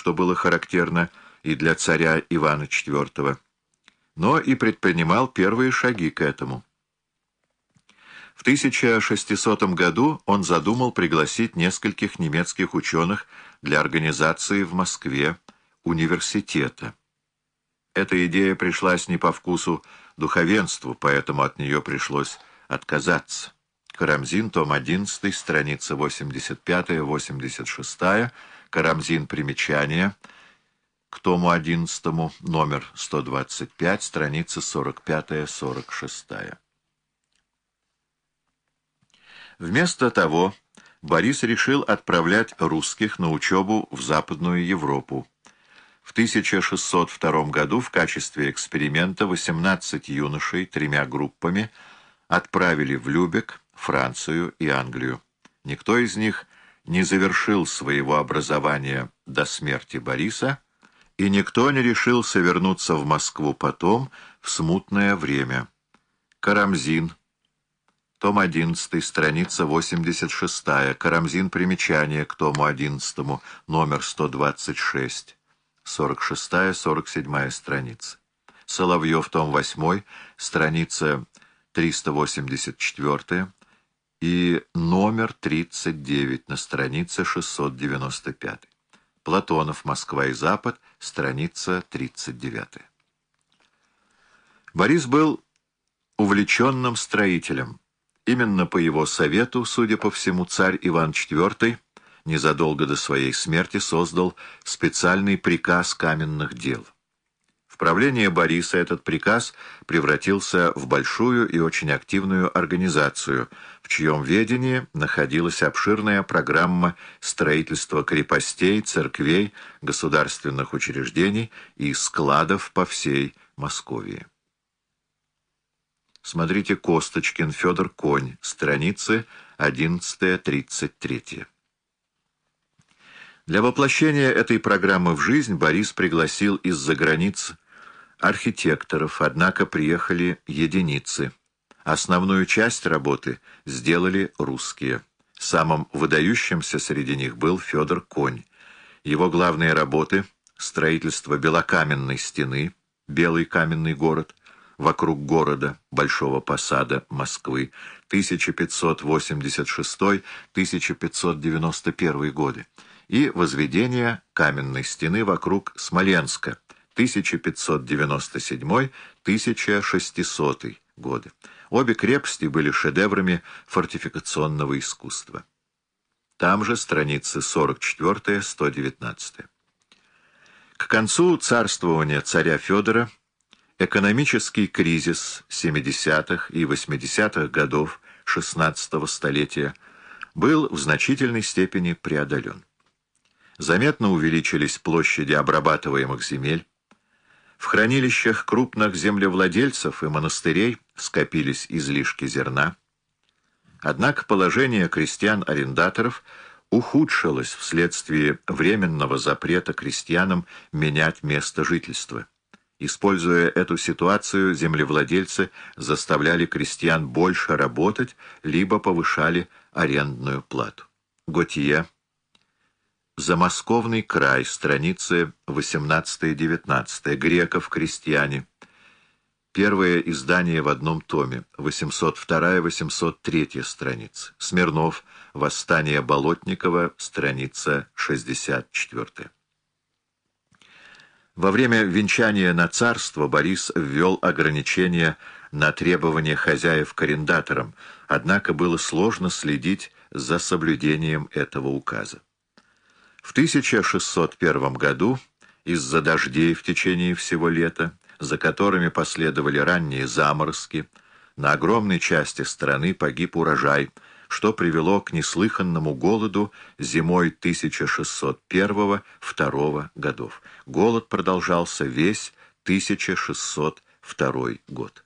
что было характерно и для царя Ивана IV, но и предпринимал первые шаги к этому. В 1600 году он задумал пригласить нескольких немецких ученых для организации в Москве университета. Эта идея пришлась не по вкусу духовенству, поэтому от нее пришлось отказаться. Карамзин, том 11, страница 85-86, Карамзин, примечание, к тому 11, номер 125, страница 45-46. Вместо того Борис решил отправлять русских на учебу в Западную Европу. В 1602 году в качестве эксперимента 18 юношей тремя группами отправили в Любек, Францию и Англию. Никто из них не завершил своего образования до смерти Бориса, и никто не решился вернуться в Москву потом, в смутное время. Карамзин, том 11, страница 86, Карамзин, примечание к тому 11, номер 126, 46-47 страница. Соловьев, том 8, страница 384 и номер 39 на странице 695. Платонов, Москва и Запад, страница 39. Борис был увлеченным строителем. Именно по его совету, судя по всему, царь Иван IV незадолго до своей смерти создал специальный приказ каменных дел. Правление Бориса этот приказ превратился в большую и очень активную организацию, в чьем ведении находилась обширная программа строительства крепостей, церквей, государственных учреждений и складов по всей Московии. Смотрите Косточкин, Федор Конь, страницы 11-33. Для воплощения этой программы в жизнь Борис пригласил из-за границ архитекторов, однако приехали единицы. Основную часть работы сделали русские. Самым выдающимся среди них был Федор Конь. Его главные работы — строительство белокаменной стены, белый каменный город, вокруг города, Большого Посада, Москвы, 1586-1591 годы, и возведение каменной стены вокруг Смоленска, 1597-1600 годы. Обе крепости были шедеврами фортификационного искусства. Там же страницы 44-119. К концу царствования царя Федора экономический кризис 70-х и 80-х годов XVI столетия был в значительной степени преодолен. Заметно увеличились площади обрабатываемых земель, в хранилищах крупных землевладельцев и монастырей скопились излишки зерна. Однако положение крестьян-арендаторов ухудшилось вследствие временного запрета крестьянам менять место жительства. Используя эту ситуацию, землевладельцы заставляли крестьян больше работать, либо повышали арендную плату. Готье Замосковный край, страницы 18-19, Греков, крестьяне. Первое издание в одном томе, 802-803 страницы. Смирнов, Восстание Болотникова, страница 64. Во время венчания на царство Борис ввел ограничения на требования хозяев к арендаторам, однако было сложно следить за соблюдением этого указа. В 1601 году из-за дождей в течение всего лета, за которыми последовали ранние заморозки, на огромной части страны погиб урожай, что привело к неслыханному голоду зимой 1601-2 годов. Голод продолжался весь 1602 год.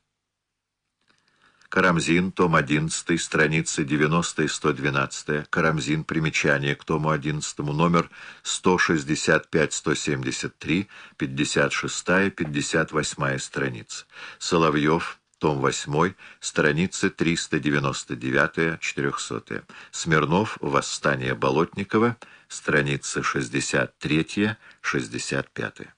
Карамзин, том 11, страницы 90 и 112. Карамзин, примечание к тому 11, номер 165-173, 56-58 страниц. Соловьев, том 8, страницы 399-400. Смирнов, Восстание Болотникова, страницы 63-65.